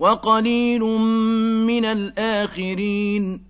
وقليل من الآخرين